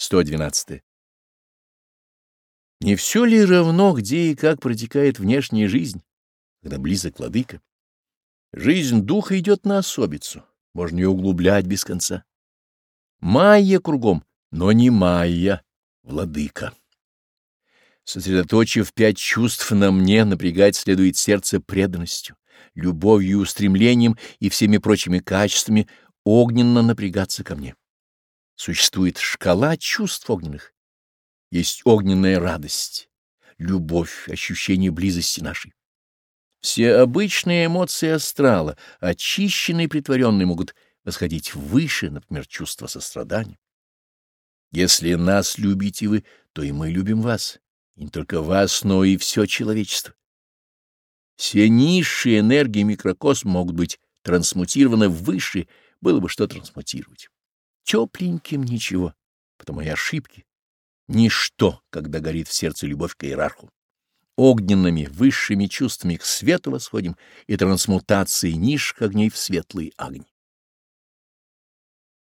112. Не все ли равно, где и как протекает внешняя жизнь, когда близок владыка? Жизнь духа идет на особицу, можно ее углублять без конца. Майя кругом, но не майя, владыка. Сосредоточив пять чувств на мне, напрягать следует сердце преданностью, любовью и устремлением и всеми прочими качествами, огненно напрягаться ко мне. Существует шкала чувств огненных. Есть огненная радость, любовь, ощущение близости нашей. Все обычные эмоции астрала, очищенные и притворенные, могут восходить выше, например, чувство сострадания. Если нас любите вы, то и мы любим вас, и не только вас, но и все человечество. Все низшие энергии микрокосм могут быть трансмутированы в высшие, было бы что трансмутировать тепленьким ничего, потому и ошибки. Ничто, когда горит в сердце любовь к иерарху. Огненными, высшими чувствами к свету восходим и трансмутации низших огней в светлые огни.